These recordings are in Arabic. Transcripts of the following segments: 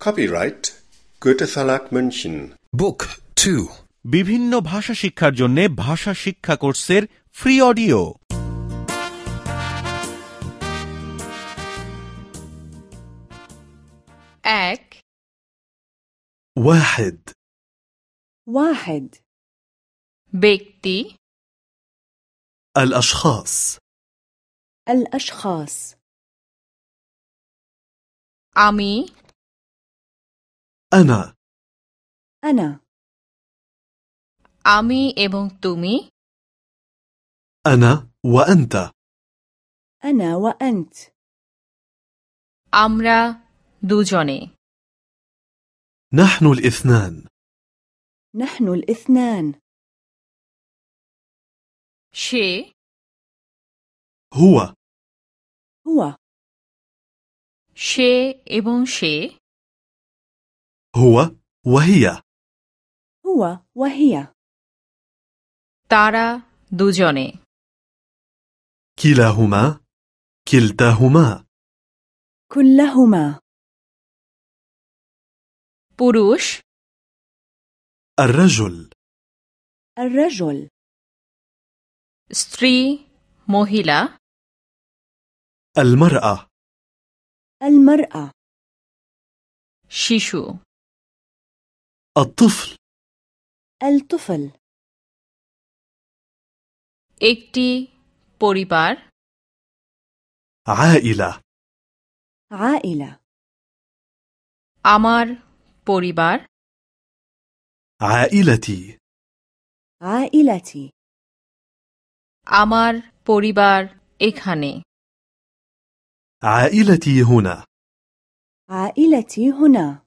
Copyright Goethe Verlag München. Book 2. বিভিন্ন ভাষা শিক্ষার জন্য ভাষা শিক্ষা কোর্সের ফ্রি অডিও এক واحد واحد ব্যক্তি الأشخاص الأشخاص আমি أنا أنا আমি এবং তুমি أنا وأنت أنا وأنت আমরা দুজনে نحن الاثنان نحن الاثنان সে هو هو সে এবং সে هو وهي. هو وهي. تارا دوجوني. كلاهما كلتاهما. كلهما. بروش الرجل. الرجل. ستري موهيلا المرأة. المرأة. شيشو الطفل الطفل একটি পরিবার عائلة عائلة আমার পরিবার عائلتي عائلتي আমার পরিবার এখানে عائلتي هنا عائلتي هنا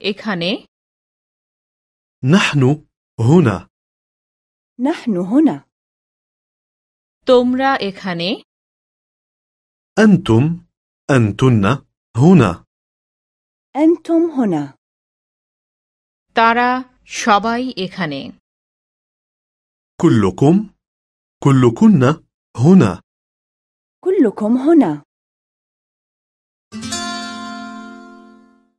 এখানে نحن هنا نحن هنا তোমরা এখানে أنتم أنتن هنا أنتم هنا তারা সবাই এখানে كلكم كلكن هنا كلكم هنا